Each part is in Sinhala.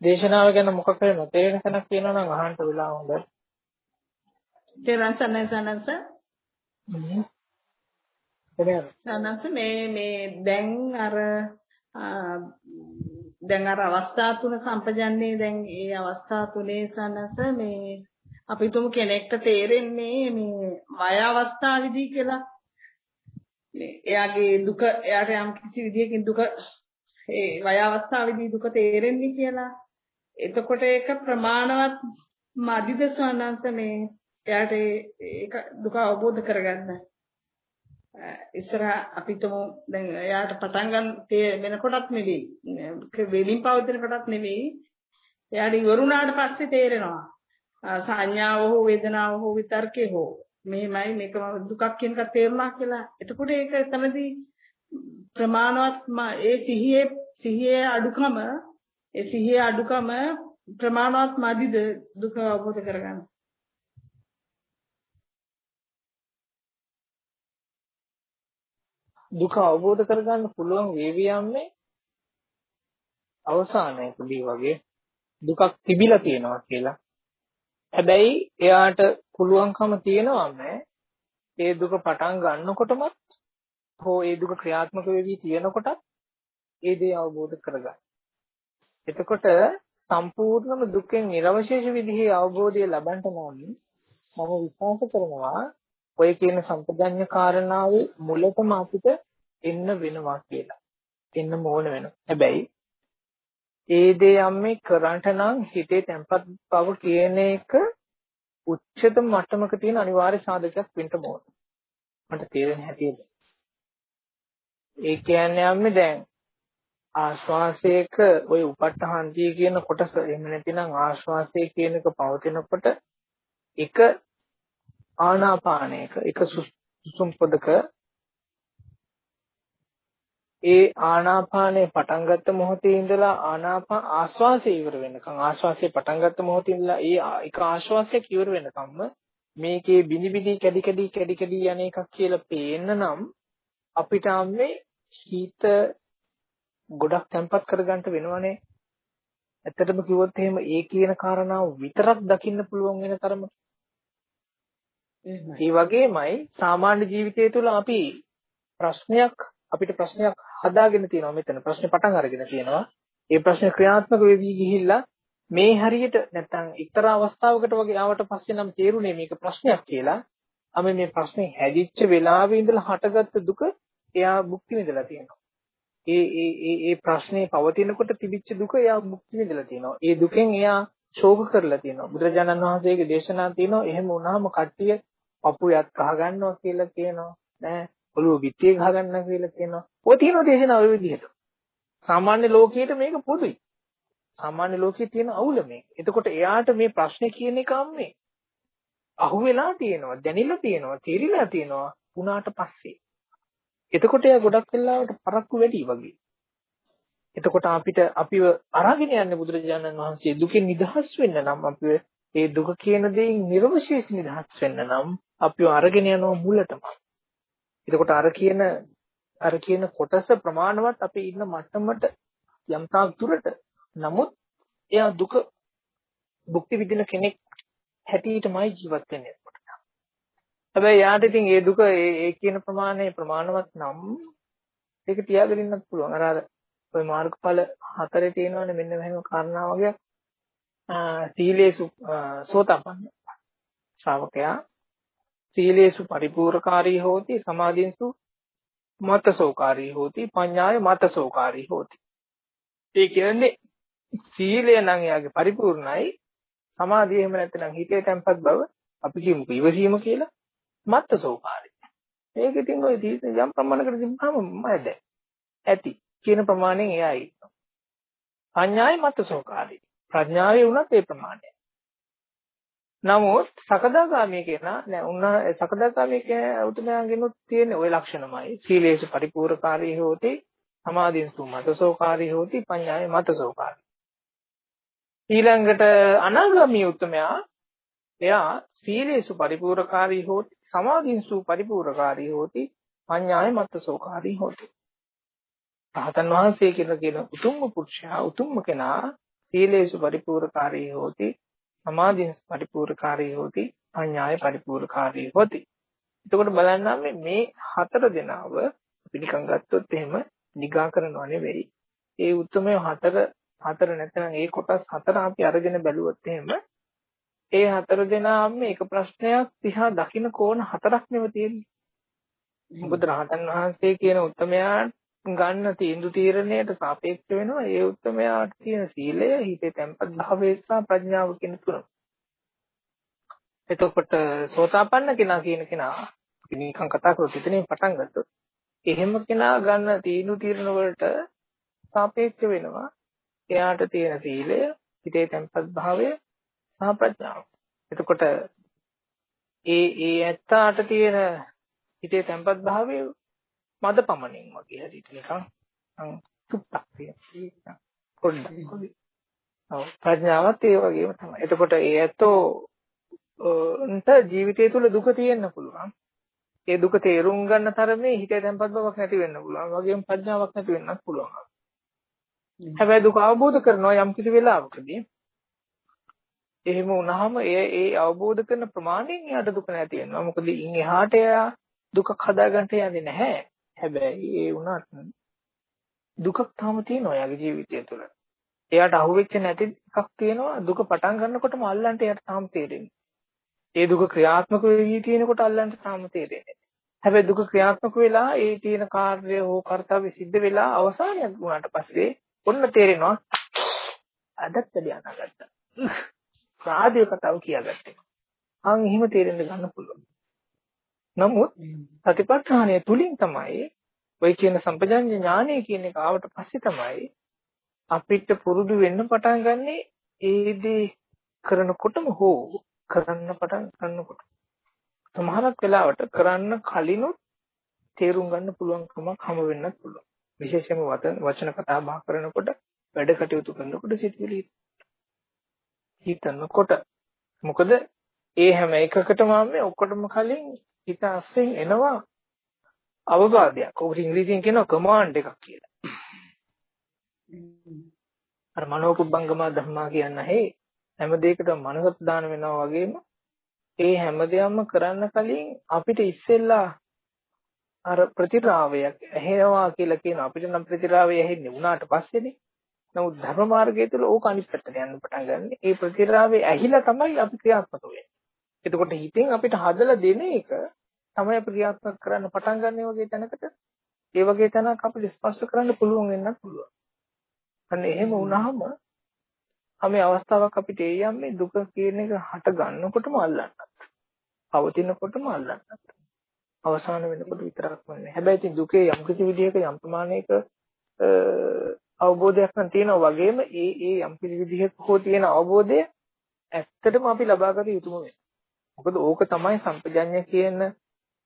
දේශනාව ගැන මොකක් හරි නොතේරෙන තැනක් තියෙනවා නම් අහන්න වෙලා හොඳයි. තේරෙන සනසනස සනස මේ මේ දැන් අර දැන් අර අවස්ථා තුන සම්පජන්නේ දැන් ඒ අවස්ථා තුනේ සනස මේ අපි තුමු කෙනෙක්ට තේරෙන්නේ මේ වය අවස්ථාවේදී කියලා. එයාගේ දුක එයාට යම් කිසි විදියකින් දුක ඒ වය අවස්ථාවේදී දුක තේරෙන්නේ කියලා එතකොට ඒක ප්‍රමාණවත් මදිද සවනංශ මේ එයාට ඒක දුක අවබෝධ කරගන්න. ඉස්සර අපිටම දැන් එයාට පටන් ගන්න වෙනකොටත් නෙවෙයි. වෙලින් පවතින කොටත් නෙවෙයි. එයාට ඉවරුණාට පස්සේ තේරෙනවා. සංඥාව හෝ වේදනාව හෝ විතර්කේ හෝ මෙහෙමයි මේක දුකක් කියන එක තේරුණා කියලා. එතකොට ඒක එතනදී ප්‍රමාණවත් ඒ සිහියේ සිහියේ අඩුකම ඒ සිහියේ අඩුකම ප්‍රමාණවත් මදිද දුක අවබෝධ කරගන්න. දුක අවබෝධ කරගන්න පුළුවන් වේවි යන්නේ අවසානයේදී වගේ දුකක් තිබිලා තියෙනවා කියලා. හැබැයි එයාට පුළුවන්කම තියෙනවම ඒ දුක පටන් ගන්නකොටම හෝ ඒ දුක ක්‍රියාත්මක වෙවි තියෙනකොටත් ඒ දේ අවබෝධ කරගන්න. එතකොට සම්පූර්ණම දුකෙන් නිර්වශේෂ විදිහේ අවබෝධය ලබන්න නම් මම විශ්වාස කරනවා ඔය කියන සම්පජඤ්ඤ කාරණාවේ මුලටම අපිට එන්න වෙනවා කියලා. එන්න ඕන වෙනවා. හැබැයි ඒ දේ යම්මේ කරන්ට නම් හිතේ තැම්පත් බව කියන එක උච්චතම මට්ටමක තියෙන අනිවාර්ය සාධකයක් වෙන්න ඕන. මට තේරෙන හැටියට. ඒ කියන්නේ යම්මේ දැන් ආශ්වාසයක ওই උපට්ඨහන්තිය කියන කොටස එහෙම නැතිනම් ආශ්වාසය කියන එක පවතිනකොට එක ආනාපානයක එක සුසුම් පොදක ඒ ආනාපානය පටන් ගත්ත මොහොතේ ඉඳලා ආනාපා ආශ්වාසය ඉවර වෙනකන් ආශ්වාසය පටන් ගත්ත මොහොතේ ඉඳලා ඒ එක ආශ්වාසයක් ඉවර වෙනකම්ම මේකේ බිනි බිනි කැඩි කැඩි කැඩි කැඩි යන එකක් කියලා පේන්න නම් අපිට අම්මේ හිත ගොඩක් තැම්පත් කරගන්න වෙනවනේ. ඇත්තටම කිව්වොත් එහෙම ඒ කියන කාරණාව විතරක් දකින්න පුළුවන් වෙන තරමට. ඒ වගේමයි සාමාන්‍ය ජීවිතය තුළ අපි ප්‍රශ්නයක් අපිට ප්‍රශ්නයක් හදාගෙන තියෙනවා මෙතන ප්‍රශ්නේ පටන් අරගෙන තියෙනවා. ඒ ප්‍රශ්නේ ක්‍රියාත්මක වෙවි ගිහිල්ලා මේ හරියට නැත්තම් එක්තරා අවස්ථාවකට වගේ ආවට පස්සේ නම් තේරුනේ මේක ප්‍රශ්නයක් කියලා. අපි මේ ප්‍රශ්නේ හැදිච්ච වෙලාවේ ඉඳලා හටගත්ත දුක එයා භුක්ති විඳලා තියෙනවා. ඒ ඒ ඒ ඒ ප්‍රශ්නේ පවතිනකොට තිබිච්ච දුක එයා භුක්ති විඳලා තියෙනවා. ඒ දුකෙන් එයා ශෝක කරලා තියෙනවා. බුදුරජාණන් වහන්සේගේ දේශනා තියෙනවා එහෙම වුණාම කට්ටිය පපු යත් කහ ගන්නවා කියලා කියනවා. නෑ ඔළුව පිටියේ ගහ ගන්නවා කියලා කියනවා. ඔය තියෙනවා දේශනා ඔය විදිහට. සාමාන්‍ය ලෝකයට මේක පොදුයි. සාමාන්‍ය ලෝකයේ තියෙන අවුල මේක. එතකොට එයාට මේ ප්‍රශ්නේ කියන එක අම්මේ අහුවෙලා තියෙනවා, දැනෙලා තියෙනවා, තීරිලා තියෙනවා උනාට පස්සේ. එතකොට එයා ගොඩක් වෙලාවට පරක්කු වැඩි වගේ. එතකොට අපිට අපිව අරගෙන යන්නේ බුදුරජාණන් වහන්සේ දුකෙන් නිදහස් වෙන්න නම් අපිව ඒ දුක කියන දේෙන් නිර්වශේෂ නිදහස් වෙන්න නම් අපිව අරගෙන යනවා මුලටම. එතකොට අර කියන අර කියන කොටස ප්‍රමාණවත් අපි ඉන්න මට්ටමට යම් තාක් දුරට නමුත් එයා දුක භුක්ති විඳින කෙනෙක් හැටියටමයි ජීවත් වෙන්නේ. හැබැයි යාට ඉතින් ඒ දුක ඒ කියන ප්‍රමාණය ප්‍රමාණවත් නම් ඒක තියාගෙන ඉන්නත් පුළුවන්. අර අර ওই මාර්ගඵල හතරේ තියෙනවනේ මෙන්න මෙහෙම කාරණා වගේ සීලේසු සෝතපන්න ශ්‍රාවකයා සීලේසු පරිපූර්ණකාරී හෝති සමාධින්සු මතසෝකාරී හෝති පඤ්ඤාය මතසෝකාරී හෝති. ඒ කියන්නේ සීලය නම් එයාගේ පරිපූර්ණයි සමාධිය එහෙම නැත්නම් හිතේ තැම්පත් බව අපි කියමු ඉවසීම කියලා මත්තසෝකාරී. ඒක ඉතින් ඔය යම් ප්‍රමාණයකට තිබ්බම මම දැන් ඇති කියන ප්‍රමාණයෙන් එයා ඉන්නවා. පඤ්ඤායි මත්තසෝකාරී. ප්‍රඥාවේ වුණත් ඒ ප්‍රමාණයයි. නමුත් සකදාගාමී කෙනා නෑ උන්නා සකදාගාමී කෙනා උතුමයන්ගෙනුත් තියෙන ওই ලක්ෂණමයි. සීලේසු පරිපූර්ණකාරී හෝති සමාධින්සු මතසෝකාරී හෝති පඤ්ඤාය මතසෝකාරී. ඊළඟට අනාගාමී උතුමයා එයා සීලේසු පරිපූර්ණකාරී හෝති සමාධින්සු පරිපූර්ණකාරී හෝති පඤ්ඤාය මත්තසෝකාරී හෝති. රහතන් වහන්සේ කියලා කියන උතුම්ම පුරුෂයා උතුම්ම කෙනා සීලේසු පරිපූර්ණකාරී හෝති සමාධින් පරිපූර්ණකාරී හෝති අඥාය පරිපූර්ණකාරී හෝති එතකොට බලන්නම් මේ හතර දෙනාව අපි නිකන් ගත්තොත් එහෙම නිගා කරනව නෙවෙයි ඒ උත්තරමය හතර හතර නැත්නම් ඒ කොටස් හතර අපි අරගෙන බැලුවොත් එහෙම ඒ හතර දෙනාම එක ප්‍රශ්නයක් දිහා දකින්න කෝණ හතරක් නෙව තියෙන්නේ. මොකද රහතන් වහන්සේ කියන උත්තරමයාට ගන්න තීන්දුව තීරණයට සාපේක්ෂ වෙනවා ඒ උත්තරමයාට තියෙන සීලය හිතේ තැම්පත් භාවය සහ ප්‍රඥාව කියන තුන. එතකොට සෝතාපන්න කෙනා කියන කෙනා නිකන් කතා කරොත් එතනින් පටන් ගත්තොත් එහෙම කෙනා ගන්න තීන්දුව තීරණ වලට සාපේක්ෂ වෙනවා එයාට තියෙන සීලය හිතේ තැම්පත් භාවය සහ ප්‍රඥාව. එතකොට ඒ ඒ ඇත්තාට තියෙන හිතේ තැම්පත් භාවය මද පමණින් වගේ හරියට නිකන් තුප්පක් තියෙනවා. පොඩ්ඩක් වගේ. ඔව් ප්‍රඥාවත් ඒ වගේම තමයි. එතකොට ඒ ඇත්තෝ උන්ට ජීවිතය තුළ දුක තියෙන්න පුළුවන්. ඒ දුක තේරුම් ගන්න තරමේ හිතේ තැම්පත් බවක් නැති වෙන්න පුළුවන්. වගේම ප්‍රඥාවක් නැති වෙන්නත් පුළුවන්. හැබැයි දුක අවබෝධ කරනවා යම් කිසි වෙලාවකදී එහෙම වුණාම ඒ ඒ අවබෝධ කරන ප්‍රමාණයෙන් එයාට දුක නැති වෙනවා. මොකද ඉන් එහාට එයා දුකක් හදාගන්න යන්නේ නැහැ. හැබැයි ඒ වුණත් දුකක් තාම තියෙනවා එයාගේ ජීවිතය තුළ. එයාට අහුවෙච්ච නැති එකක් තියෙනවා දුක පටන් ගන්නකොටම අල්ලන්න එයාට තාම තේරෙන්නේ. ඒ දුක ක්‍රියාත්මක වෙවි තියෙනකොට අල්ලන්න තාම තේරෙන්නේ. හැබැයි දුක ක්‍රියාත්මක වෙලා ඒ තියෙන කාර්ය හෝ කාර්යය සිද්ධ වෙලා අවසානයක් වුණාට පස්සේ ඔන්න තේරෙනවා අදත් වැඩි අනාගත්තා. සාධ්‍ය කතාව කියාගත්තේ. අන් එහෙම තේරෙන්න ගන්න පුළුවන්. නමුත් සතිපට්ඨානය තුලින් තමයි ඔය කියන සම්පජාඤ්ඤ ඥානය කියන එක ආවට පස්සේ තමයි අපිට පුරුදු වෙන්න පටන් ගන්නෙ ඒ දේ කරනකොටම හෝ කරන්න පටන් ගන්නකොට. සමහරක් වෙලාවට කරන්න කලිනුත් තේරුම් ගන්න පුළුවන්කමක් හම වෙන්නත් පුළුවන්. විශේෂයෙන්ම වචන කතා බහ කරනකොට වැඩ කටයුතු කරනකොට සිතුවිලි හිතනකොට මොකද ඒ හැම එකකටම මේ ඔක්කොටම කලින් හිත අස්සෙන් එනවා අවබෝධයක්. ඔකට ඉංග්‍රීසියෙන් කියනවා කමාන්ඩ් එකක් කියලා. අර මනෝකුබ්බංගම ධම්මා කියන හේ හැම දෙයකටම මනසත් දාන වෙනවා වගේම ඒ හැම දෙයක්ම කරන්න කලින් අපිට ඉස්සෙල්ලා අර ප්‍රතිරාවයක් ඇහෙනවා කියලා කියන අපිට නම් ප්‍රතිරාවය ඇහෙන්නේ උනාට පස්සේනේ නමුත් ධර්ම මාර්ගය තුළ ඕක අනිත් පැත්තට යන්න පටන් ගන්න. ඒ ප්‍රතිරාවේ ඇහිලා තමයි අපි ක්‍රියාත්මක වෙන්නේ. එතකොට හිතෙන් අපිට හදලා දෙන එක තමයි අපි ක්‍රියාත්මක කරන්න පටන් ගන්න වගේ තැනකට ඒ වගේ තැනක් අපිට ස්පර්ශ කරන්න පුළුවන් වෙන්නත් පුළුවන්. අන්න එහෙම වුණාම අපි අවස්ථාවක් අපිට ඒ යන්නේ දුක කියන එක හට ගන්නකොටම අල්ලන්නත්. පවතිනකොටම අල්ලන්නත්. අවසාන වෙනකොට විතරක් නෙවෙයි. හැබැයි ඉතින් දුකේ යම් කිසි විදිහක යම් ප්‍රමාණයක අවබෝධයක් නම් තියෙනවා වගේම ඒ ඒ යම් කිසි විදිහක හෝ තියෙන අවබෝධය ඇත්තටම අපි ලබාගත යුතුම වෙනවා. මොකද ඕක තමයි සම්පජඤ්ඤය කියන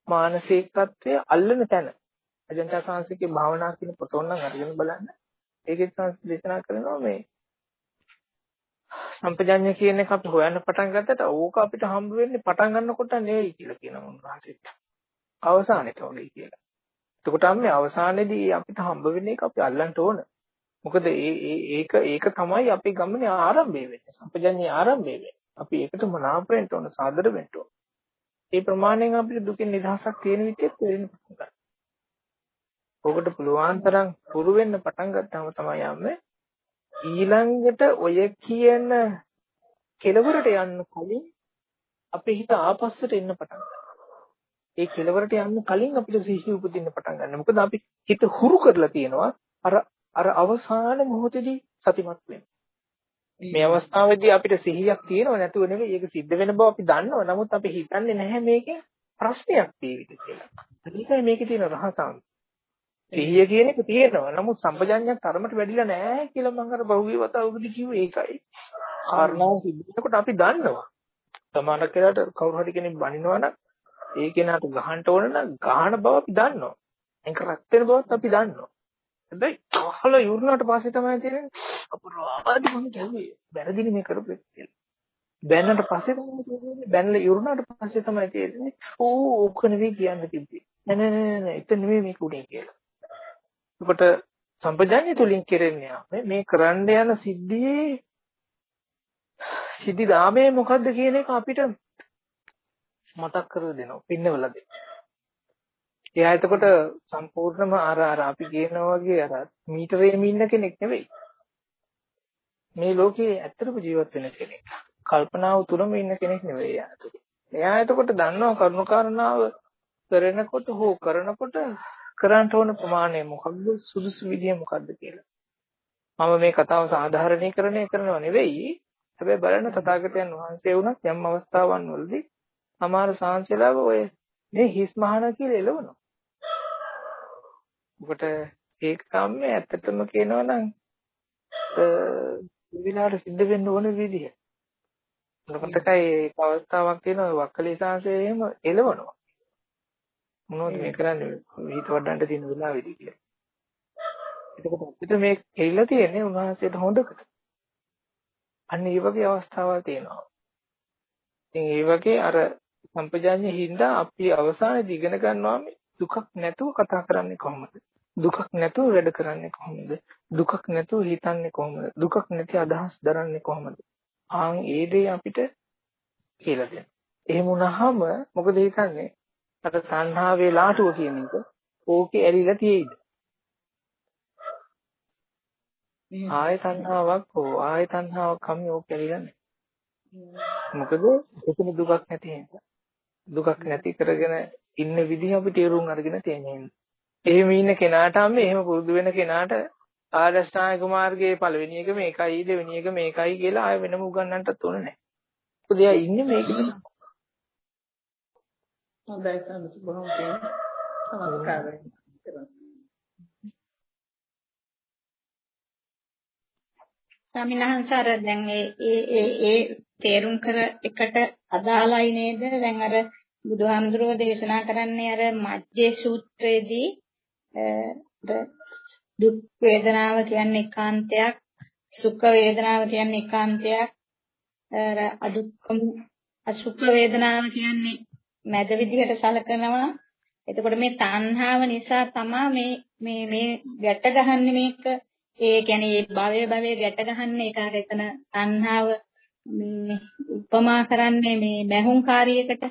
මානසිකත්වයේ අල්ලන තැන. අජන්තා සංසිකේ භාවනා කියන පොත ඕනනම් අරගෙන බලන්න. ඒකෙත් සංස් දේශනා කරනවා මේ සම්පජඤ්ඤය කියන එක අපි හොයන්න පටන් ගත්තට ඕක අපිට හම්බ වෙන්නේ පටන් ගන්නකොට නෙවෙයි කියලා කියනවා උන්වහන්සේත්. අවසානෙට වගේ කියලා. එතකොට අපි අවසානයේදී අපිට හම්බ වෙන එක අපි අල්ලන්න ඕන. මොකද ඒ ඒක ඒක තමයි අපේ ගමනේ ආරම්භය වෙන්නේ. සම්පජඤ්ඤේ ආරම්භය වෙන්නේ. අපි ඒකට මනාප වෙන්න ඕන, සාදර වෙන්න ඕන. ඒ ප්‍රමාණයෙන් අපිට දුකෙන් නිදහසක් තියෙන විදිහට තේරෙන්න පටන් ගන්නවා. ඔකට පුළුවන් තරම් පුරු වෙන්න පටන් ගත්තාම තමයි යන්නේ ඊළඟට ඔය කියන කෙලවරට යන්න කලින් අපේ හිත ආපස්සට එන්න පටන් ඒ කෙලවරට යන්න කලින් අපිට සිහිය උපදින්න පටන් ගන්න. මොකද අපි හිත හුරු කරලා තියෙනවා අර අර අවසාන මොහොතේදී සතිමත් වෙන්න. මේ අවස්ථාවේදී අපිට සිහියක් තියෙනව නැතුව නෙවෙයි ඒක සිද්ධ වෙන බව අපි දන්නවා. නමුත් අපි හිතන්නේ නැහැ මේකේ ප්‍රශ්නයක් තියෙවිද කියලා. ඒකයි මේකේ තියෙන රහසාංශ. සිහිය කියන එක තියෙනවා. නමුත් සම්පජඤ්ඤයක් තරමට වැඩිලා නැහැ කියලා මම අර බහුවී වතාවකදී කිව්වේ ඒකයි. කාරණාව සිද්ධ වෙනකොට අපි දන්නවා. සමාන කෙනාට කවුරු හරි කෙනෙක් බනිනවා නම් ඒ කෙනාට ගහන්න ඕන නම් ගහන බව අපි දන්නවා. ඒක රත් වෙන බවත් අපි දන්නවා. හැබැයි අහලා ඉවරනාට පස්සේ තමයි තේරෙන්නේ අපරාධ මම කිව්වේ වැරදිනේ මේ කරපු එක කියලා. බැන්නට පස්සේ තමයි තේරෙන්නේ බැනලා ඉවරනාට පස්සේ තමයි තේරෙන්නේ ඕ ඕක නෙවෙයි කියන්න තිබ්බේ. නෑ නෑ නෑ නෑ එතන නෙවෙයි මේක උනේ කියලා. එතකොට සම්පජාඤ්ඤය තුලින් කෙරෙන්නේ මේ කරන්න යන සිද්ධියේ සිද්ධි දාමේ මොකද්ද කියන එක අපිට මතක් කර දෙනවා පින්නවල දෙන්න. එයා එතකොට සම්පූර්ණම අර අර අපි කියනවා වගේ අර මීටරේම ඉන්න කෙනෙක් නෙවෙයි. මේ ලෝකේ ඇත්තටම ජීවත් වෙන කෙනෙක්. කල්පනාව තුලම ඉන්න කෙනෙක් නෙවෙයි එයා. එයා එතකොට දන්නවා කරුණාකාරණාව කරනකොට හෝ කරනකොට කරන්න ඕන ප්‍රමාණය මොකක්ද සුදුසු විදිය මොකක්ද කියලා. මම මේ කතාව සාධාරණීකරණය කරනව නෙවෙයි. හැබැයි බලන්න තථාගතයන් වහන්සේ වුණත් යම් අවස්ථාවන් වලදී සමහර සාංශලාව ඔය මේ හිස් මහාන කියලා එළවනවා. ඔකට ඒක තමයි ඇත්තටම කියනවා නම් විලාට සිද්ධ වෙන්න ඕන විදිය. මොකටකයි ඒක අවස්ථාවක් තියෙනවා වක්කලී සාංශය එහෙම එළවනවා. මොනවද මේ කරන්නේ හිත වඩන්න තියෙන වෙලාවෙදී කියලා. එතකොට අපිට මේ කෙල්ල තියෙන්නේ උන්වහන්සේට හොඳකට. අන්න ඒ වගේ අවස්ථාවල් තියෙනවා. ඉතින් ඒ වගේ අර සම්පජාඤ්ඤේ හින්දා අපි අවසානයේදී ඉගෙන ගන්නවා මේ දුකක් නැතුව කතා කරන්නේ කොහොමද? දුකක් නැතුව වැඩ කරන්නේ කොහොමද? දුකක් නැතුව හිතන්නේ කොහොමද? දුකක් නැති අදහස් දරන්නේ කොහොමද? ආන් ඒ දේ අපිට කියලා දෙන්න. එහෙම වුණාම මොකද හිතන්නේ? අර තණ්හාවේ ලාටුව කියන එක ඕකේ ඇලිලා තියෙයිද? ආය තණ්හාවක් හෝ ආය තණ්හාවක් කම ඕකේ ඇලිලා නැහැ. මොකද එතන දුකක් නැති හින්දා. දුකක් නැති කරගෙන ඉන්න විදිහ අපි තේරුම් අරගෙන තියෙනවා. එහෙම ඉන්න කෙනාට අම්ම එහෙම පුරුදු වෙන කෙනාට ආරෂ්ඨායක මාර්ගයේ පළවෙනි එක මේකයි දෙවෙනි එක මේකයි කියලා ආය වෙනම උගන්වන්නටත් ඕන නැහැ. මොකද එයා ඉන්නේ මේකද? හොඳයි සම්පූර්ණ බොහොම. නමස්කාරයි. ස්වාමිනාහන්සාර දැන් ඒ ඒ ඒ තේරුම් කර එකට අදාළයි නේද? දැන් අර බුදුහාමුදුරුවෝ දේශනා කරන්නේ අර මජ්ජේ සූත්‍රයේදී දුක් වේදනාව කියන්නේ ඒකාන්තයක් සුඛ වේදනාව කියන්නේ ඒකාන්තයක් අදුක්කම අසුඛ වේදනාව කියන්නේ මැද විදිහට සලකනවා. එතකොට මේ තණ්හාව නිසා තමයි මේ මේ මේ ගැට ගහන්නේ මේක. ඒ කියන්නේ මේ භවයේ භවයේ ගැට ගහන්නේ ඒක හරිය එතන තණ්හාව මේ උපමා කරන්නේ මේ මැහුම් කාර්යයකට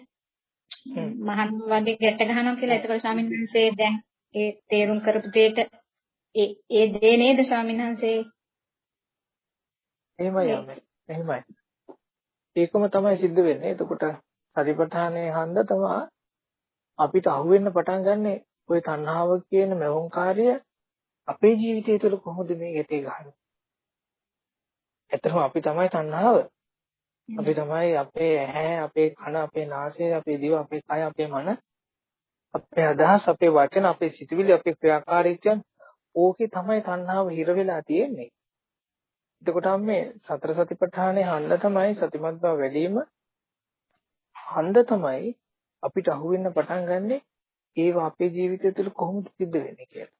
මහන් වගේ ගැට ගහනවා කියලා. එතකොට ස්වාමීන් වහන්සේ දැන් ඒ තේරුම් කරපු දෙයට ඒ ඒ දේ නේද ස්වාමීන් වහන්සේ? එහෙමයි යන්නේ. එහෙමයි. ඒකම තමයි සිද්ධ වෙන්නේ. එතකොට සතිපට්ඨානයේ හන්ද තමයි අපිට අහුවෙන්න පටන් ගන්නෙ ওই තණ්හාව කියන මවුන් කාර්ය අපේ ජීවිතය තුළ කොහොමද මේ ගැටේ ගහන්නේ? ඇත්තටම අපි තමයි තණ්හාව අපි තමයි අපේ ඇහැ අපේ කන අපේ නාසය අපේ දිව අපේ කය අපේ මන අපේ අදහස් අපේ වචන අපේ සිතුවිලි අපේ ක්‍රියාකාරීත්වයන් ඕකේ තමයි තණ්හාව හිර වෙලා තියෙන්නේ. එතකොට මේ සතර සතිපට්ඨානේ හන්ද තමයි සතිමත් බව වැඩිම හන්ද තමයි අපිට අහුවෙන්න පටන් ගන්නෙ ඒව අපේ ජීවිතය තුළ කොහොමද සිද්ධ වෙන්නේ කියලා.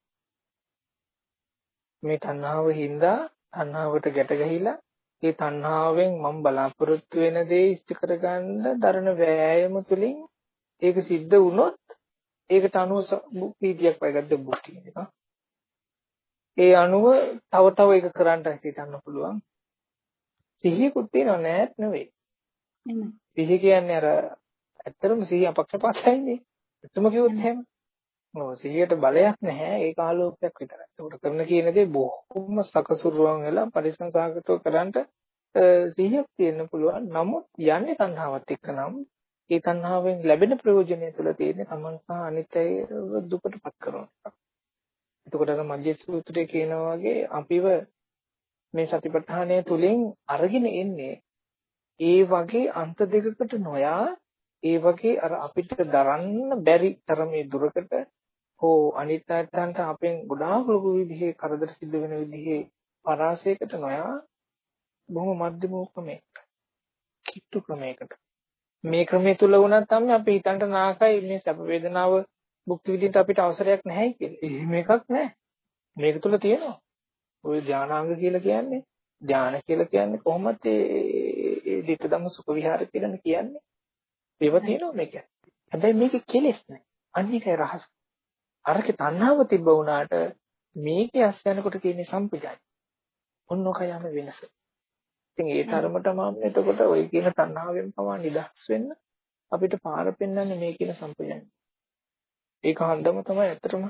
මේ තණ්හාව හින්දා තණ්හාවට ගැට ගැහිලා ඒ තණ්හාවෙන් මම බලාපොරොත්තු වෙන දේ ඉෂ්ට කරගන්න දරන වෑයම තුලින් ඒක සිද්ධ වුණොත් ඒකට අනුව පීතියක් වයිගද්ද බුක් කියනවා. ඒ අනුව තව තව ඒක කරන්න හිතන්න පුළුවන්. සිහියකුත් තියෙනව නෑත් නෙවෙයි. සිහිය කියන්නේ අර ඇත්තටම සිහිය අපක්ෂපාතයිනේ. ඇත්තම කිව්වොත් එහෙම. ඔව් සිහියට බලයක් නැහැ ඒක ආලෝකයක් විතරයි. ඒකට කරන කියන දේ බොහොම සකසුරුවන් වෙලා පරිසං සාගතව කරන්ට සිහියක් තියෙන්න පුළුවන්. නමුත් යන්නේ තණ්හාවත් එක්ක නම් ඒ තණ්හාවෙන් ලැබෙන ප්‍රයෝජනය තුළ තියෙන තමන් සහ අනිත් අය දුකටපත් කරන එක. එතකොට අර මජ්ජේ සූත්‍රයේ කියනවා වගේ අපිව මේ සතිපට්ඨානය තුලින් අරගෙන එන්නේ ඒ වගේ අන්ත දෙකකට නොයා ඒ වගේ අර අපිට දරන්න බැරි තරමේ දුරකට හෝ අනිත් අයන්ට අපෙන් ගොඩාක් ලොකු විදිහේ කරදර සිද්ධ වෙන විදිහේ පරාසයකට නොයා බොහොම මධ්‍යම ක්‍රමයකට කිට්ටු ක්‍රමයකට මේ ක්‍රමයේ තුල වුණත් තමයි අපි හිතන්ට නාකයි මේ සැප වේදනාව භුක්ති විඳින්න අපිට අවසරයක් නැහැ කියලා. එහෙම එකක් නැහැ. මේක තුල තියෙනවා. ওই ධානාංග කියලා කියන්නේ ධාන කියලා කියන්නේ කොහොමද ඒ ධිට ධම්ම සුඛ විහාර කියලා කියන්නේ. ඒව තියෙනවා මේක. හැබැයි මේක කෙලෙස් නෑ. අනිකේ රහස. අරකේ තණ්හාව තිබ්බ වුණාට මේකේ අස් යනකොට තියෙන සම්පජාය. ඔන්නෝක යන වෙනස. ඉතින් ඒ තරමටම එතකොට ওই කියන තණ්හාවෙන් පවා නිදහස් වෙන්න අපිට පාර පෙන්වන්නේ මේ කියන සම්පජන්ය. ඒක හන්දම තමයි ඇත්තටම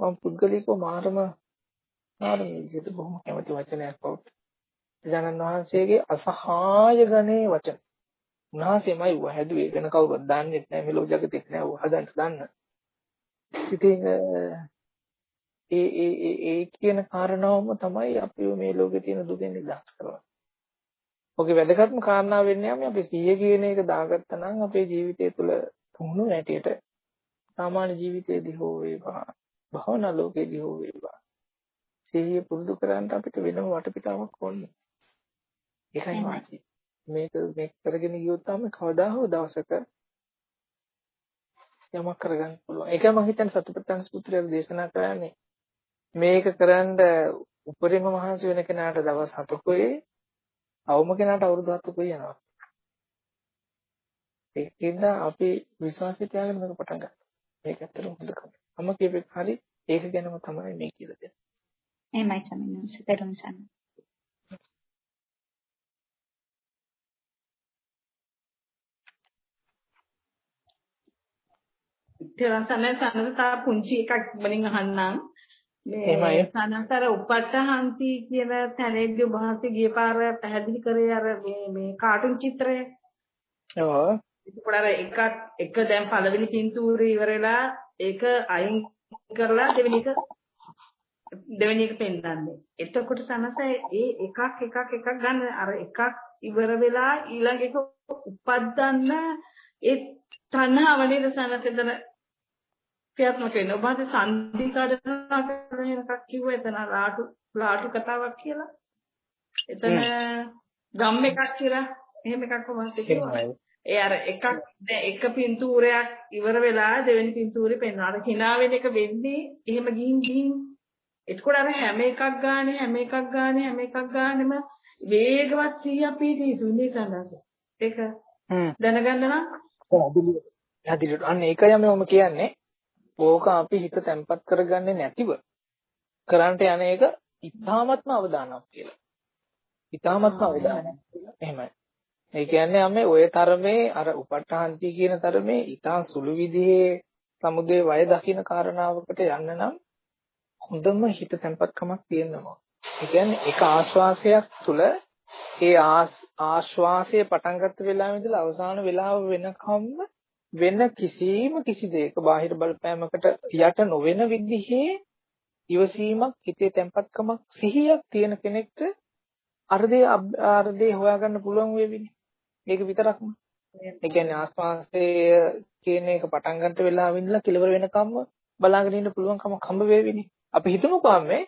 මම පුද්ගලිකව මාරම මාරම විදිහට බොහොම කැමති වචනයක් වුත්. ජනන් වහන්සේගේ අසහාය ගණේ වචන. උන්වහන්සේමයි ඌ හැදුවේ වෙන කවුරුත් දන්නේ නැහැ මෙලෝ ජගතෙක් නෑ ඌ හදන්න දන්න. ඉතින් ඒ ඒ ඒ ඒ කියන කාරණාවම තමයි අපි මේ ලෝකේ තියෙන දුකෙන් නිදහස් කරන්නේ. ඔගේ වැදගත්ම කාරණා වෙන්නේ අපි අපි සිහිය කියන එක දාගත්තා නම් අපේ ජීවිතය තුළ පුහුණු නැටියට සාමාන්‍ය ජීවිතයේදී හෝ වේවා භවනා ලෝකයේදී හෝ වේවා සිහිය පුරුදු කරන්න අපිට වෙනම වටපිටාවක් ඕනේ. ඒකයි වාසිය. මේක මේක කරගෙන ගියොත් තමයි කවදා හෝ දවසක යමක් කරගන්න පුළුවන්. ඒකයි මම හිතන්නේ සතිපට්ඨාන සූත්‍රය දේශනා කරන්නේ. මේක කරන්න උපරිම මහන්සි වෙන කෙනාට දවස් 7කෝයි අවම කෙනාට අවුරුදු 7කෝයි යනවා. ඒකින්ද අපි විශ්වාසය තියාගෙන මේක පටන් ගන්නවා. මේක ඇත්තටම හොඳ කම. මම කියපේ හරි ඒක ගැනම තමයි මේ කියලා දෙන්නේ. එහෙමයි සමිනුස්. දරුවන් සන්න. තෙරන් සන්නේ සන්නද තා පුංචි එකක් වලින් අහන්නම් මේ සනතර උපට්ඨහන්ති කියන තැනේදී ඔබ වහන්සේ ගිය පාර පැහැදිලි කරේ අර මේ මේ කාටුන් චිත්‍රය. ඔව්. ඒක අර එකක් එක දැන් පළවෙනි පින්තූරේ ඉවර වෙලා ඒක අයින් කරලා දෙවෙනි එක දෙවෙනි එක පෙන්වන්නේ. එතකොට සනස ඒ එකක් එකක් එකක් ගන්න අර එකක් ඉවර වෙලා ඊළඟ එක උපද්දන්න ඒ තණ්හාව නේද සනසෙන්දන ක්‍රියාත්මක වෙන්නේ. ඔබ හද සන්ධි කඩනවා කියන එකක් කිව්වා එතන ලාටු ලාටු කතාවක් කියලා. එතන ගම් එකක් කියලා එහෙම එකක් ඔබ හද කිව්වා. ඒ අර එකක් එක පින්තූරයක් ඉවර වෙලා දෙවෙනි පින්තූරේ පෙන්වනවා. අර hina වෙන එක වෙන්නේ එහෙම ගිහින් ගිහින් එතකොට අර හැම එකක් ගානේ හැම එකක් ගානේ හැම එකක් ගානෙම වේගවත් 100ක් පීටි තුනේ සඳහන්. ඒක දැනගන්න නම් පැහැදිලිට අන්න ඒකයි මම කියන්නේ ඕක අපි හිත තැම්පත් කරගන්නේ නැතිව කරන්ට යන එක ඉතාමත්ම අවදානක් කියලා. ඉතාමත්ම අවදානක් එහෙමයි. ඒ කියන්නේ අපි ওই තරමේ අර උපට්ඨාන්ති කියන තරමේ ඉතා සුළු විදිහේ සමුදේ වය දකින්න කාරණාවකට යන්න නම් හොඳම හිත තැම්පත්කමක් තියෙනවා. ඒ කියන්නේ එක ආශ්වාසයක් තුල ඒ ආශ්වාසය පටන් ගත්ත වෙලාවෙ ඉඳලා අවසාන වෙලාව වෙනකම්ම වෙන කිසිම කිසි දෙයක බාහිර බලපෑමකට යට නොවන විදිහේ ඉවසීමක් හිතේ තැම්පත්කමක් සිහියක් තියෙන කෙනෙක්ට අර්ධය අර්ධය හොයාගන්න පුළුවන් වෙවිනේ. ඒක විතරක්ම. ඒ කියන්නේ ආස්වාස්ය කියන එක පටන් ගන්නට වෙලාවෙ ඉඳලා කෙලවර වෙනකම්ම බලාගෙන ඉන්න පුළුවන්කමක් හම්බ වෙවිනේ. අපි හිතමුකෝ මේ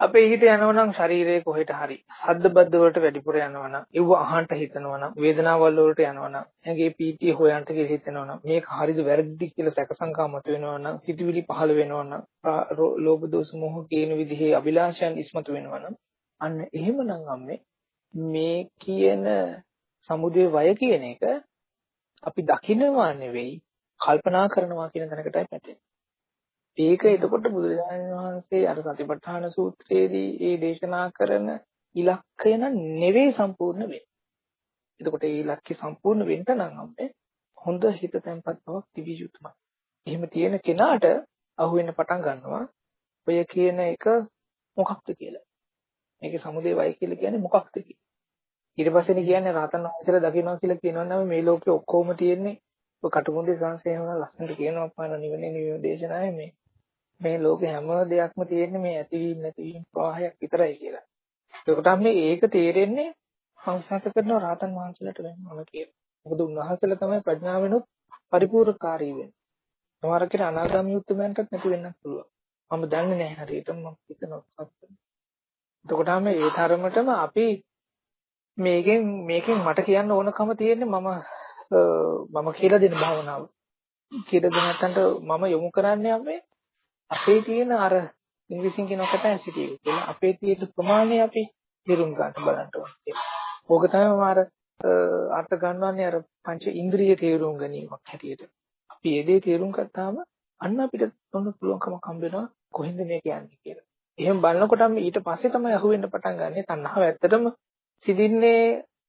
අපේ හිත යනවනම් ශරීරයේ කොහෙට හරි හද්ද බද්ද වලට වැඩිපුර යනවනම් ඒව අහන්න හිතනවනම් වේදනාවල් වලට යනවනම් එයාගේ පීතිය හොයන්න කියලා හිතනවනම් මේක හරිද වැරදිද කියලා සැක සංකා මත වෙනවනම් සිතුවිලි පහළ වෙනවනම් ලෝභ දෝෂ මොහ කියන විදිහේ අභිලාෂයන් ඉස්මතු වෙනවනම් අන්න එහෙමනම් අම්මේ මේ කියන සමුදේ වය කියන එක අපි දකින්නවා නෙවෙයි කල්පනා කරනවා කියන තැනකටයි පැටෙන්නේ ඒක එතකොට බුදුරජාණන් වහන්සේ අර සතිපට්ඨාන සූත්‍රයේදී ඒ දේශනා කරන ඉලක්කය නෙවෙයි සම්පූර්ණ වෙන්නේ. එතකොට ඒ ඉලක්කය සම්පූර්ණ වෙන්න නම් අපේ හොඳ හිත තැම්පත් බවක් තිබිය යුතුමයි. එහෙම තියෙන කෙනාට අහුවෙන්න පටන් ගන්නවා ඔය කියන එක මොකක්ද කියලා. මේකේ සමුදේ වය කියලා කියන්නේ මොකක්ද කියලා. ඊට පස්සේනේ කියන්නේ රහතන් වහන්සේලා දකින්නවා කියලා කියනවා නම් මේ ලෝකේ ඔක්කොම තියෙන්නේ ඔය කටුමුදේ සංසය වෙන ලස්සනට කියනවා පාන නිවනේ නිවන දේශනාවේ මේ මේ ලෝකේ හැම දෙයක්ම තියෙන්නේ මේ ඇතිවීම නැතිවීම ප්‍රවාහයක් විතරයි කියලා. ඒකට අපි ඒක තේරෙන්නේ සංසත කරන රාතන් වහන්සේලාට වෙනවා කියලා. මොකද උන්වහන්සේලා තමයි ප්‍රඥාවෙනුත් පරිපූර්ණකාරී වෙන්නේ. සමහර කෙනා අනාගාමී උත්තරමයන්ටත් නැති වෙන්නත් පුළුවන්. මම දන්නේ නැහැ හරියට මම හිතනවා සත්‍ය. එතකොට මේ ඒ තරමටම අපි මේකෙන් මේකෙන් මට කියන්න ඕනකම තියෙන්නේ මම මම කියලා දෙන භාවනාව. කියලා දෙන්නට මම යොමු කරන්නේ අපි අපේ තියෙන අර ඉංග්‍රීසියෙන් කියන capacity එක කියලා අපේ තියෙන ප්‍රමාණය අපි තේරුම් ගන්න බලන්න ඕනේ. ඕක තමයි මම අර අර්ථ ගන්නවන්නේ අර පංච ඉන්ද්‍රිය තේරුම් ගැනීමක් හැටියට. අපි ඒ දේ තේරුම් ගත්තාම අන්න අපිට තොන්න පුළුවන්කමක් හම්බ වෙනවා කොහෙන්ද මේක යන්නේ කියලා. එහෙම බලනකොට ඊට පස්සේ තමයි අහුවෙන්න පටන් ගන්නෙ තණ්හාව ඇත්තටම සිදින්නේ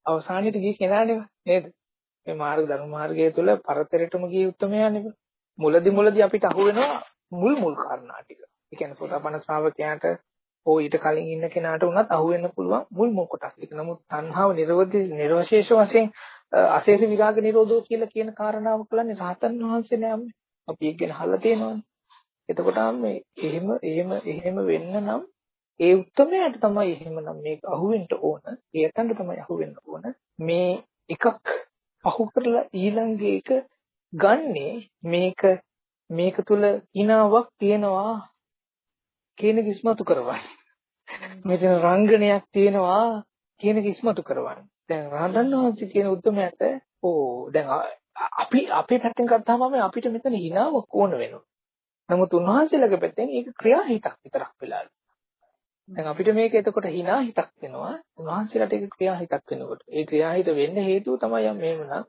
අවසානයේට ගිය කෙනානේ නේද? මේ මාර්ග ධර්ම මාර්ගය තුළ පරතරයටම ගිය උත්තරමයන්නේ. මුලදි මුලදි අපිට අහු වෙනවා මුල් මුල් කාරණා ටික. ඒ කියන්නේ සෝතාපන්න ශ්‍රාවකයාට හෝ ඊට කලින් ඉන්න කෙනාට උනත් අහු වෙන්න පුළුවන් මුල් මුල් කොටස් ටික. නමුත් තණ්හාව නිර්වදි නිර්වශේෂ වශයෙන් අශේෂ විරාග නිරෝධෝ කියලා කියන කාරණාව කළන්නේ රහතන් වහන්සේ නෑම. අපි ඒක ගැන අහලා තියෙනවානේ. එතකොට මේ එහෙම එහෙම එහෙම වෙන්න නම් ඒ උත්තරයට තමයි එහෙමනම් මේක අහුවෙන්න ඕන. ඒකෙන්ද තමයි අහුවෙන්න ඕන. මේ එකක් අහු කරලා ඊළඟ එක ගන්නේ මේක මේක තුල හිනාවක් තියනවා කියන කිස්මතු කරවන්නේ. මෙතන රංගනයක් තියෙනවා කියන කිස්මතු කරවන්නේ. දැන් රහතන් වහන්සේ කියන උත්තරයට ඕ දැන් අපි අපේ පැත්තෙන් ගත්තාම අපිට මෙතන හිනාවක් ඕන වෙනවා. නමුත් උන්වහන්සේලගේ පැත්තෙන් ඒක ක්‍රියාහිතක් විතරක් වෙලා. දැන් අපිට මේක එතකොට hina හිතක් වෙනවා. උන්වහන්සේලාට ඒක ක්‍රියාහිතක් වෙනකොට. ඒ ක්‍රියාහිත වෙන්න හේතුව තමයි මේව නම්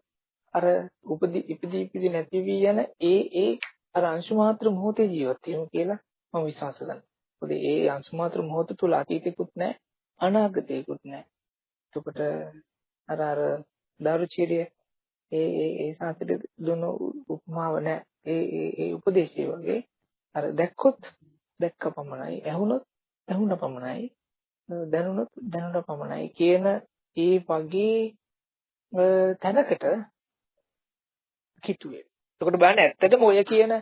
අර උපදි ඉපදි ඉපදි නැති වී යන ඒ ඒ අර අංශු මාත්‍ර මොහොතේ ජීවත් වීම කියලා මම විශ්වාස කරනවා. මොකද ඒ අංශු මාත්‍ර මොහොත තුල අතීතෙකුත් නැහැ අනාගතයකුත් නැහැ. එතකොට අර අර දාරුචීරිය ඒ ඒ ඒ සාතට දුන්න උපමාව නැහැ. ඒ ඒ ඒ උපදේශය වගේ අර දැක්කොත් දැක්ක පමණයි ඇහුනොත් ඇහුන පමණයි දැනුනොත් දැනුන පමණයි කියන ඒ වගේ තැනකට කිට්ටුවේ. එතකොට බලන්න ඇත්තටම ඔය කියන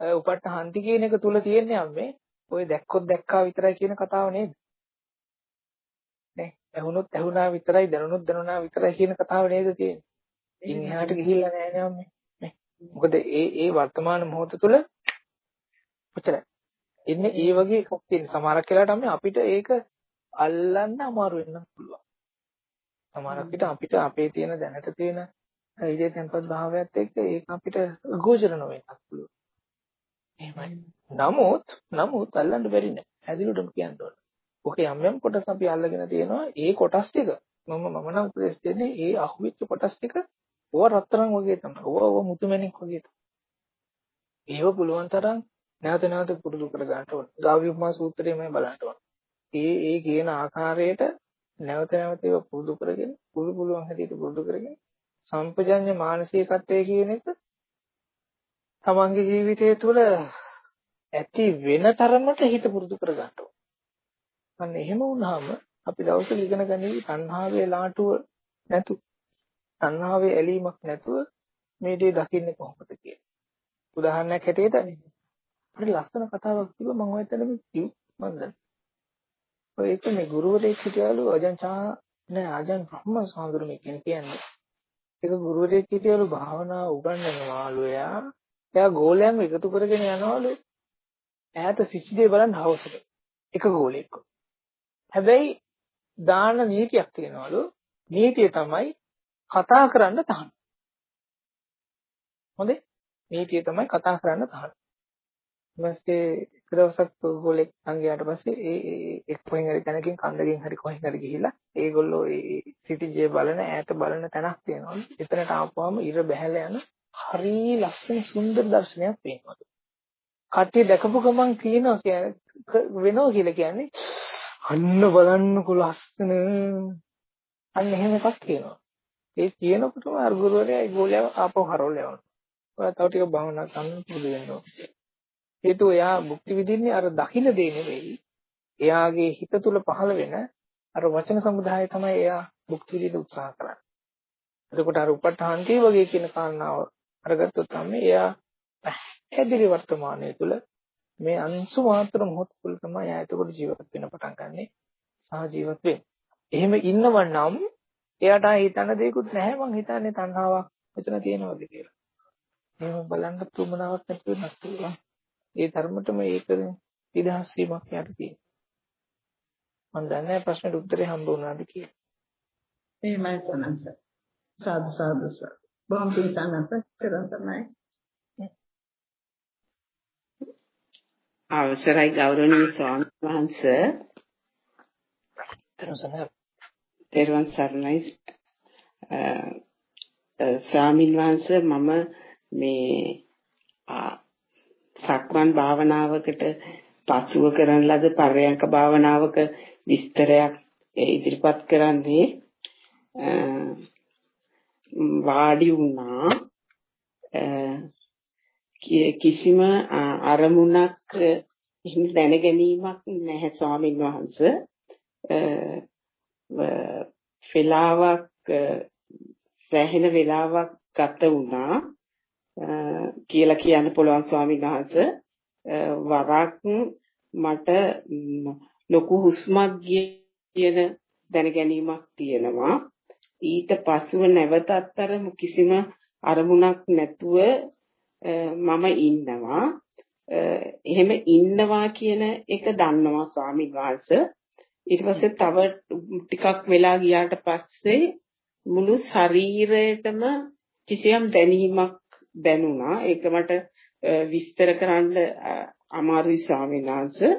උපට්ඨ හන්ති කියන එක තුල තියෙන්නේ අම්මේ ඔය දැක්කොත් දැක්කා විතරයි කියන කතාව නේද? නේ ඇහුනොත් ඇහුණා විතරයි දැනුනොත් දැනුණා විතරයි කියන කතාව නේද තියෙන්නේ? ඉන් එහාට ගිහිල්ලා නැහැ නේ අම්මේ. නේ. මොකද ඒ ඒ වර්තමාන මොහොත තුල කොච්චරයි. එන්නේ ඒ වගේ එකක් තියෙන. සමහරක් වෙලාවට අම්මේ අපිට ඒක අල්ලන්න අමාරු වෙන්න පුළුවන්. සමහරක් විට අපිට අපේ තියෙන දැනට තියෙන ඉරිය tempat භාවයත් එක්ක ඒක අපිට ගෝචර නොවෙන්නත් පුළුවන්. එහෙමයි. නමුත් නමුත් අල්ලන්න බැරි නෑ. හැදිලුටම කියන්න ඕන. ඔකේ යම් යම් කොටස් අපි අල්ලගෙන තියෙනවා. ඒ කොටස් ටික මම මම නම් උපදෙස් දෙන්නේ ඒ අහුවෙච්ච කොටස් ටික ඕව රත්තරන් වගේ තමයි. ඕව ඕව මුතුමැණික් වගේ තමයි. ඒව පුළුවන් තරම් නැවත නැවත පුරුදු කර ගන්න ඕන. ගාවි උපමා සූත්‍රයේම බලන්න ඕන. ඒ ඒ කියන ආකාරයට නැවත නැවත ඒව පුරුදු කරගෙන පුළු පුළුවන් හැටියට පුරුදු කරගෙන සම්පජඤ්ඤ මානසිකත්වයේ කියන එක තමන්ගේ ජීවිතය තුළ ඇති වෙන තරමට හිත පුරුදු කර ගන්න ඕන. අන්න එහෙම වුණාම අපි දවසක ඉගෙන ගන්නේ තණ්හාවේ ලාටුව නැතු. තණ්හාවේ ඇලීමක් නැතුව මේ දේ දකින්නේ කොහොමද කියලා. උදාහරණයක් හැටියට හරි ලස්සන කතාවක් තිබ්බ මම ඔයතනම කිව් මන්ද. ඔය එක මේ ගුරුවරයෙක් හිටියලු අජන් චා නෑ අජන් බ්‍රහ්ම සාඳුරුමේ කියන්නේ. ඒක ගුරුවරයෙක් හිටියලු භාවනා උගන්වනවාලු එයා. එයා ගෝලයන්ව එකතු කරගෙන යනවලු ඈත සිච්චිදේ බලන්න හවසට. එක ගෝලෙක්ව. හැබැයි දාන නීතියක් තියෙනවලු. නීතිය තමයි කතා කරන්න තහනම්. හොඳේ? නීතිය තමයි කතා කරන්න තහනම්. ඊපස්සේ එක දවසක් ගෝලෙක් සංගයාට පස්සේ ඒ එක් කොහෙන් හරි තැනකින් කන්දකින් හරි කොහෙන් හරි ගිහිල්ලා ඒගොල්ලෝ ඒ සිටිජේ බලන ඈත බලන තැනක් තියෙනවා. එතනට ආපුවාම ඉර බැහැලා යන හරි ලස්සන සුන්දර දර්ශනයක් පේනවා. කට්ටිය දැකපු ගමන් කියනවා වෙනවා කියලා කියන්නේ අන්න බලන්නකො ලස්සන අන්න එහෙම එකක් කියනවා. ඒ කියනකොටම අර ගුරුවරයා ඒ ගෝලයා ආපහු හරවලා යවනවා. ඔයා තව ටිකක් භාවනා කරන්න පුරුදු වෙන්න ඕනේ. හේතුව එයා භුක්ති විඳින්නේ අර දකින්න දේ නෙවෙයි. එයාගේ හිත තුල පහළ වෙන අර වචන සමුදාය තමයි එයා භුක්ති විඳින්න උත්සාහ කරන්නේ. එතකොට අර උපට්ඨාන්ති වගේ කියන කාරණාව අරගත්තොත් තමයි එයා පැහැදිලි වර්තමානයේ තුල මේ අංශු මාත්‍ර මොහොත තුල තමයි එයා එතකොට ජීවත් වෙන්න පටන් ගන්නෙ සහ ජීවත් වෙන්නේ. එහෙම ඉන්නව නම් එයාට හිතන දෙයක්වත් නැහැ මං හිතන්නේ තණ්හාවක් මෙතන තියෙනවද කියලා. එහෙම බලන්න තුමනාවක් නැතුව නැතුව ඒ ධර්මතම ඒක නිදහස් වීමක් යට තියෙනවා. මම දන්නේ ප්‍රශ්නෙට උත්තරේ හම්බ වුණාද කියලා. එහෙමයි සනස. සාදු සාදු සාදු. බොහොම පිං සනස. චරණ තමයි. අවසරයි ගෞරවනීය ස්වාමීන් වහන්සේ. තෙරුවන් සරණයි. ස්වාමීන් වහන්සේ මම මේ සක්මන් භාවනාවකට පසුව කරන ලද පරයන්ක භාවනාවක විස්තරයක් ඉදිරිපත් කරන්නේ වාඩි වුණා. කිසිම අරමුණක් එහෙම දැන ගැනීමක් නැහැ ස්වාමීන් වහන්සේ. වෙලාවක් සෑහෙන වෙලාවක් ගත වුණා. කියලා කියන්න පුළුවන් ස්වාමීන් වහන්සේ. වරක් මට ලොකු හුස්මක් කියන දැනගැනීමක් තියෙනවා. ඊට පසුව නැවතත් අර කිසිම අරමුණක් නැතුව මම ඉන්නවා. එහෙම ඉන්නවා කියන එක දන්නවා ස්වාමීන් වහන්සේ. ඊට පස්සේ තව ටිකක් වෙලා ගියාට පස්සේ මුළු ශරීරයටම කිසියම් දැනීමක් දැනුණා ඒක මට විස්තර කරන්න අමාරුයි ස්වාමීන් වහන්සේ.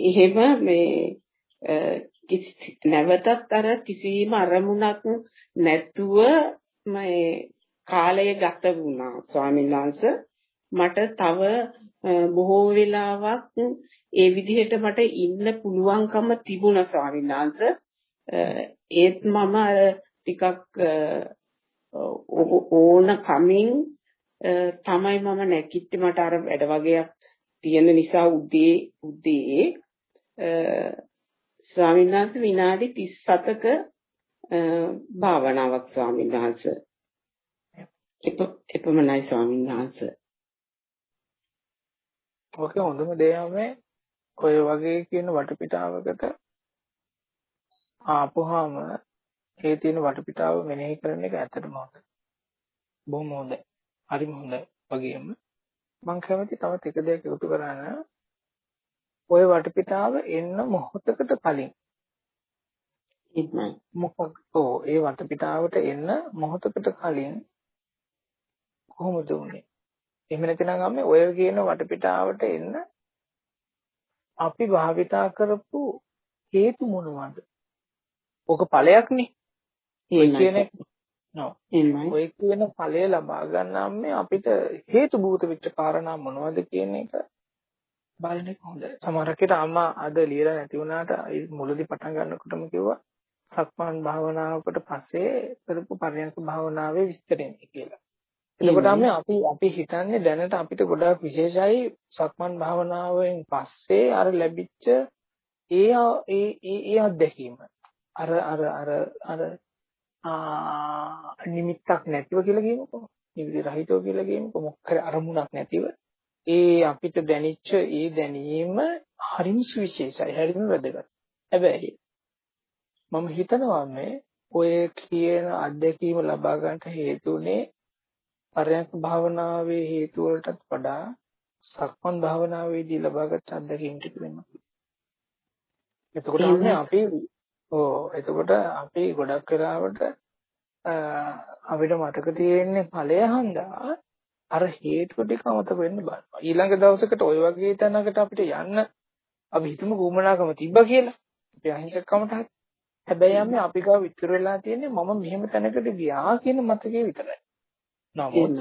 එහෙම මේ නැවතත් අර කිසිම අරමුණක් නැතුව මේ කාලය ගත වුණා ස්වාමීන් වහන්සේ. මට තව බොහෝ වෙලාවක් ඒ විදිහට මට ඉන්න පුළුවන්කම තිබුණා ස්වාමීන් වහන්සේ. ඒත් මම අර ටිකක් ඕන කමින් තමයි මම නැගිට්ටි මට අර වැඩ වගේක් තියෙන නිසා උදේ උදේ ස්වාමීන් වහන්සේ විනාඩි 37ක භාවනාවක් ස්වාමීන් වහන්සේ. එපමණයි ස්වාමීන් වහන්සේ. ඔකේ හොඳම දේ ඔය වගේ කියන වටපිටාවකට ආපුවාම ඒ තියෙන වටපිටාව මෙනෙහි කරන එක ඇත්තටම හොඳයි. බොහොම හොඳයි. හරිම හොඳයි. වගේම මම කැමති තවත් එක දෙයක් එකතු කරන්න. ওই වටපිටාව එන්න මොහොතකට කලින් ඉක්මයි. මොකක්ද ඒ වටපිටාවට එන්න මොහොතකට කලින් කොහොමද උනේ? එහෙම නැතිනම් අම්මේ ඔය කියන වටපිටාවට එන්න අපි භාවිතා කරපු හේතු මොනවද? ඔක ඵලයක්නේ. ඒ කියන්නේ නෝ ඔය කියන ඵලය ලබා ගන්නම් මේ අපිට හේතු භූත වෙච්ච කාරණා මොනවද කියන එක බලන එක හොඳයි. සමහරකට අම්මා අද ලියලා නැති වුණාට මුලදී පටන් ගන්නකොටම කිව්වා සක්මන් භාවනාවකට පස්සේ කරපු පරයන්ක භාවනාවේ විස්තරෙන්නේ කියලා. එතකොට අපි අපි හිතන්නේ දැනට අපිට ගොඩාක් විශේෂයි සක්මන් භාවනාවෙන් පස්සේ අර ලැබිච්ච ඒ ඒ ඒ අත්දැකීම. අර අර අර අර නිමිත්තක් නැතිව කියලා කියමුකෝ. නිවිද රහිතව කියලා කියමුකෝ. මොකක් අරමුණක් නැතිව ඒ අපිට දැනෙච්ච ඒ දැනීම හරිම සුවිශේෂයි. හරිම වැදගත්. හැබැයි මම හිතනවා මේ ඔය කියන අත්දැකීම ලබා ගන්නට හේතුනේ පරයන්ක භාවනාවේ හේතු වලටත් වඩා සක්මන් භාවනාවේදී ලබාගත් අත්දැකීම් ටික වෙනවා. එතකොට අපි ඔව් එතකොට අපි ගොඩක් වෙලාවට අපිට මතක තියෙන්නේ ඵලය හන්දා අර හේතු ටික අමතක වෙන්න බලනවා. ඊළඟ දවසකට ওই වගේ තැනකට අපිට යන්න අපි හිතමු කුමනාකම තිබ්බා කියලා. අපි අහිංසකකමට හැබැයි යන්නේ අපි ගාව විතර වෙලා තියෙන්නේ මම මෙහෙම තැනකට ගියා කියන මතකේ විතරයි. නමුත්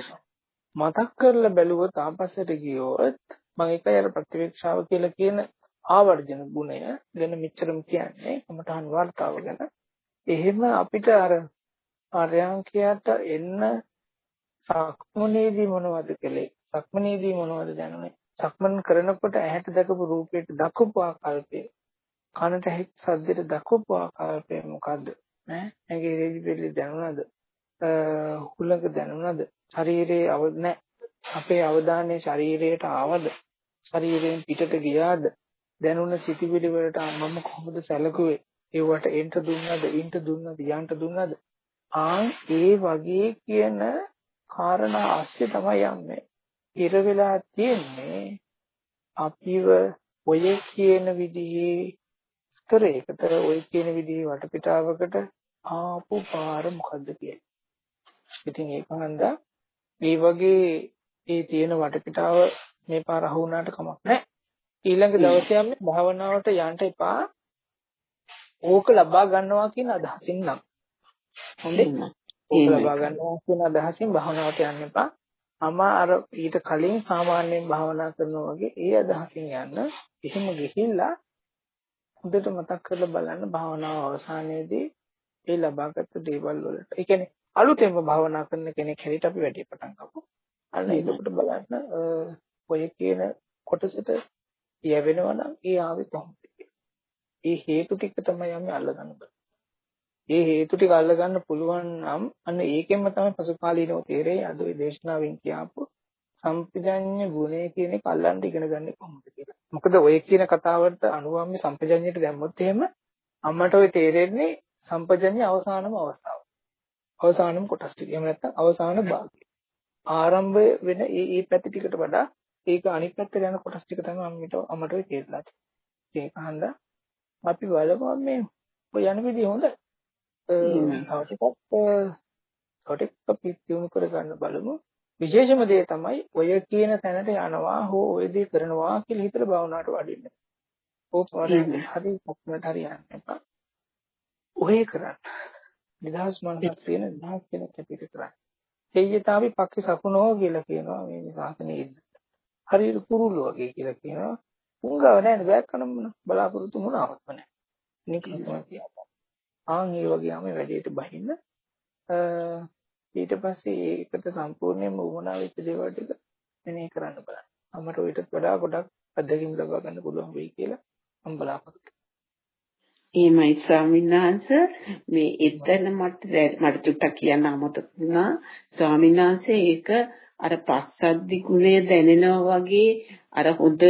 මතක් කරලා බැලුවොත් ආපස්සට ගියොත් මම ඒකයි අර ප්‍රතිවේක්ෂාව කියලා කියන ආවර්ජන ගුණය ගැන මෙච්චරම කියන්නේ කමඨහන් වර්තාව ගැන. එහෙම අපිට අර ආර්යංකයට එන්න සක්මනේදී මොනවද කළේ? සක්මනේදී මොනවද දැනුනේ? සක්මන් කරනකොට ඇහැට දැකපු රූපයට දක්වපු ආකල්පය කනට ඇහිච්ච සද්දයට දක්වපු ආකල්පය මොකද්ද? ඈ ඇගේ රෙදි පෙරලි දැනුණාද? හුලඟ දැනුණාද? ශරීරයේ අවද නැහැ. අපේ අවධානය ශරීරයට ආවද? ශරීරයෙන් පිටට ගියාද? දැනුණ සිතිවිලි වලට මම කොහොමද සැලකුවේ? ඒවට එන්ට දුන්නාද? ඉන්ට දුන්නාද? යන්ට දුන්නාද? ආන් ඒ වගේ කියන කාරණා ASCII තමයි යන්නේ. ඉර වෙලා තියෙන්නේ අපිව ඔය කියන විදිහේ ස්තරයකට ඔය කියන විදිහේ වටපිටාවකට ආපු පාර මොකද්ද කියලා. ඉතින් ඒක හන්දා මේ වගේ ඒ තියෙන වටපිටාව මේ පාර අහු වුණාට කමක් නැහැ. ඊළඟ දවසේ යන්නේ භාවනාවට යන්න එපා. ඕක ලබා ගන්නවා කියන අදහසින් නම්. හොඳේ. ඕක ලබා ගන්නවා කියන අදහසින් භාවනාවට යන්න එපා. අමා අර ඊට කලින් සාමාන්‍යයෙන් භාවනා කරනවා වගේ ඒ අදහසින් යන්න. එහෙම ගිහිල්ලා හොඳට මතක් කරලා බලන්න භාවනාව අවසානයේදී ඒ ලබාගත් දේවල් වලට. ඒ කියන්නේ අලුතෙන්ම භාවනා කරන කෙනෙක් හැටියට අපි වැඩි පටන් ගමු. අන්න ඒකට බලන්න ඔය කියන කොටසට යවෙනවා නම් ඒ ආවේ කොහොමද ඒ හේතු ටික තමයි අපි අල්ලගන්න බෑ. ඒ හේතු ටික අල්ලගන්න පුළුවන් නම් අන්න ඒකෙන්ම තමයි පසුකාලීනව තේරෙයි අද ඔය දේශනාවෙන් කියපු සම්පජඤ්ඤ ගුණය කියන එක අල්ලන්න ඉගෙන ගන්න කොහොමද කියලා. මොකද ඔය කියන කතාවට අනුවම සම්පජඤ්ඤයට දැම්මොත් එහෙම අම්මට ඔය තේරෙන්නේ සම්පජඤ්ඤ අවසානම අවස්ථාව. අවසානම කොටස් ටික. එහෙම නැත්නම් අවසාන භාගය. ආරම්භ වෙන ඒ ඒ පැති ටිකට වඩා ඒක අනිත් පැත්තට යන කොටස් ටික තමයි අම්මිට අම්මට ඔය තේරලා තියෙන්නේ. ඒක හන්දා අපි බලමු මේ ඔය යන විදිහ හොඳයි. ටිකක් අපි දියුණු කරගන්න බලමු. විශේෂම දේ තමයි ඔය කියන තැනට යනවා හෝ ඔය දේ කරනවා කියලා හිතලා භාවනාවට වඩින්න. ඕක වලින් හරි කොක්මට හරි යන්න එපා. ඔය කරන්න. නිදහස් මනසක් තියෙන නිදහස් කෙනෙක් අපිට කරන්න. සේයතාවි පක්ෂ සකුණෝ කියලා කියනවා මේ ශාසනයේ ඉන්න. හරියට කුරුල්ල වගේ කියලා කියනවා. උංගව නැහැ බෑක් කනම බලාපොරොත්තු වුණාවත් නැහැ. නිකන් තමයි කියනවා. ආන් ඒ වගේම වැඩේට බහින්න ඊට පස්සේ ඒකට සම්පූර්ණයෙන්ම වුණා වෙච්ච දේවල් ටික මෙනෙහි කරන්න බලන්න. අපමට ඊටත් වඩා ගොඩක් අත්දැකීම් ලබා ගන්න පුළුවන් වෙයි කියලා මම බලාපොරොත්තු එහෙමයි ස්වාමීන් වහන්සේ මේ එතන මට මට චුට්ටක් කියන්න අමතක වුණා ස්වාමීන් වහන්සේ ඒක අර පස්සද්දි ගුණය දැනෙනවා වගේ අර හොඳ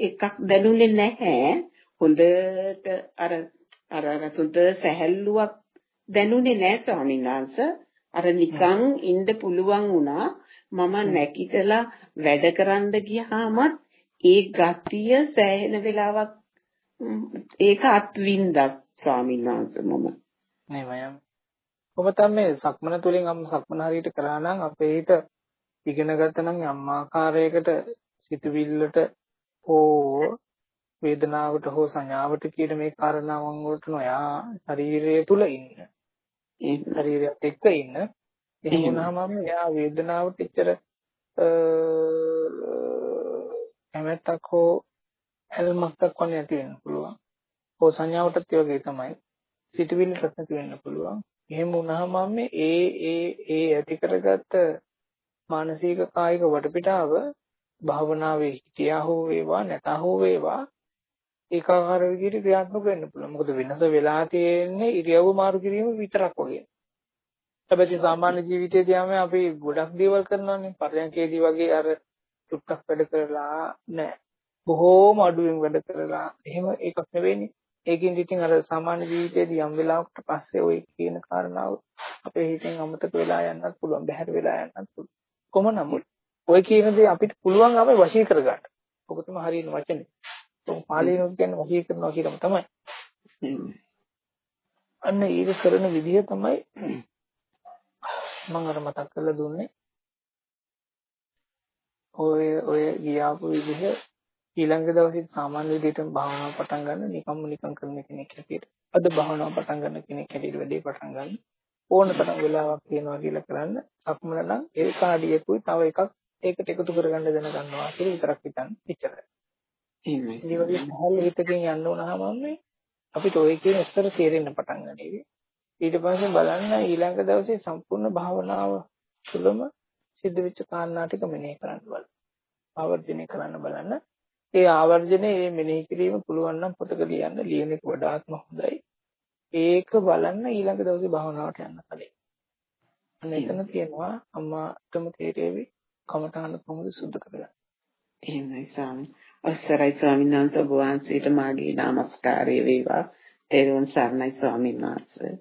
එකක් දැනුනේ නැහැ. හොඳට අර අර අර සුද සැහැල්ලුවක් දැනුනේ නැහැ ස්වාමීන් වහන්සේ. අර නිකන් ඉන්න පුළුවන් වුණා මම නැකිටලා වැඩ කරන්න ගියාමත් ඒ ගතිය සෑහෙන වෙලාවක් ඒක අත්විඳා ස්වාමීන් වහන්සේ මම. නෙමයන් ඔබ තමයි සක්මන තුලින් අම් සක්මන හරියට කරා නම් අපේ හිත ඉගෙන ගත්ත නම් යම් ආකාරයකට සිතුවිල්ලට හෝ වේදනාවට හෝ සංඥාවට කියන මේ කාරණාවන් වලට නොයා ශරීරය තුල ඉන්න. ඒ ශරීරයත් එක්ක ඉන්න. එහෙම වුණාම එයා වේදනාවට එච්චර කැමැත්තක් හෝ ඇල්මක් දක්වන්න නැති වෙන්න පුළුවන්. හෝ සංඥාවටත් ඒ වගේ තමයි. සිතුවිල්ලටත් නැති වෙන්න පුළුවන්. එහෙම වුණාම මේ ඒ ඒ ඒ ඇති කරගත්ත මානසික කායික වටපිටාව භාවනාවේ හිටියා හෝ වේවා නැතා හෝ වේවා ඒකාකාර විදිහට ක්‍රියාත්මක වෙන්න පුළුවන්. මොකද වෙනස වෙලා තියෙන්නේ ඉරියව්ව මාරු කිරීම විතරක් වගේ. හැබැයි සාමාන්‍ය ජීවිතයේදී අපි ගොඩක් දේවල් කරනවානේ. පරයන්කේදී වගේ අර චුට්ටක් වැඩ කරලා නැහැ. බොහෝම අඩුවෙන් වැඩ කරලා එහෙම එකක් නෙවෙයිනේ. ඒකින් ඉතින් අර සාමාන්‍ය ජීවිතයේදී යම් වෙලාවකට පස්සේ ওই කියන කාරණාව අපේ හිතෙන් අමතක වෙලා යන්නත් පුළුවන්, බැහැර වෙලා යන්නත් පුළුවන්. කොහොම නමුත් ওই කියන දේ අපිට පුළුවන් අපි වශී කරගන්න. ඔක තමයි හරියන වචනේ. ඔය පාලිනුත් කියන්නේ වශී කරනවා කියලාම තමයි. අන්න ඒක කරන විදිහ තමයි මම අර මතක් කරලා දුන්නේ. ඔය ඔය ගියාපු විදිහ ඊළඟ දවසේ සාමාන්‍ය විදිහටම භාවනාව පටන් ගන්න නිකම්ම නිකම් කරන කෙනෙක් හැටියට. අද භාවනාව පටන් ගන්න කෙනෙක් හැටියට වැඩේ පටන් ගන්න. ඕන තරම් වෙලාවක් තියෙනවා කියලා කරන්න. අක්මන නම් ඒ කාඩියකුයි තව එකක් ඒකට එකතු කරගන්න දැන ගන්නවා කියලා විතරක් හිතන්න. එච්චරයි. එහෙමයි. මේ වගේ සහල් හිතකින් යන්න උනහම මේ අපිට ඔය කියන ස්තර තේරෙන්න පටන් ගන්නවා. ඊට පස්සේ බලන්න ඊළඟ දවසේ සම්පූර්ණ භාවනාව තුළම සිද්ධ වෙච්ච කාරණා ටික මෙනෙහි කරන්න බලන්න. ආවර්ජනය කරන්න බලන්න. ඒ ආවර්ජනය මේ මෙනෙහි කිරීම පුළුවන් නම් පොතක ලියන්න ලියන එක වඩාත්ම හොඳයි. ඒක බලන්න ඊළඟ දවසේ භාවනාවට යන්න කලින්. අන්න එතන තියෙනවා අම්මාටම තේරෙවි කමඨාන කොහොමද සුද්ධ කරගන්නේ. එහෙමයි ස්වාමී. අවසරයි ස්වාමීන් වහන්සේ ඔබ වහන්සේට මාගේ নমස්කාරය වේවා. තෙරුවන් සරණයි ස්වාමීන් වහන්සේ.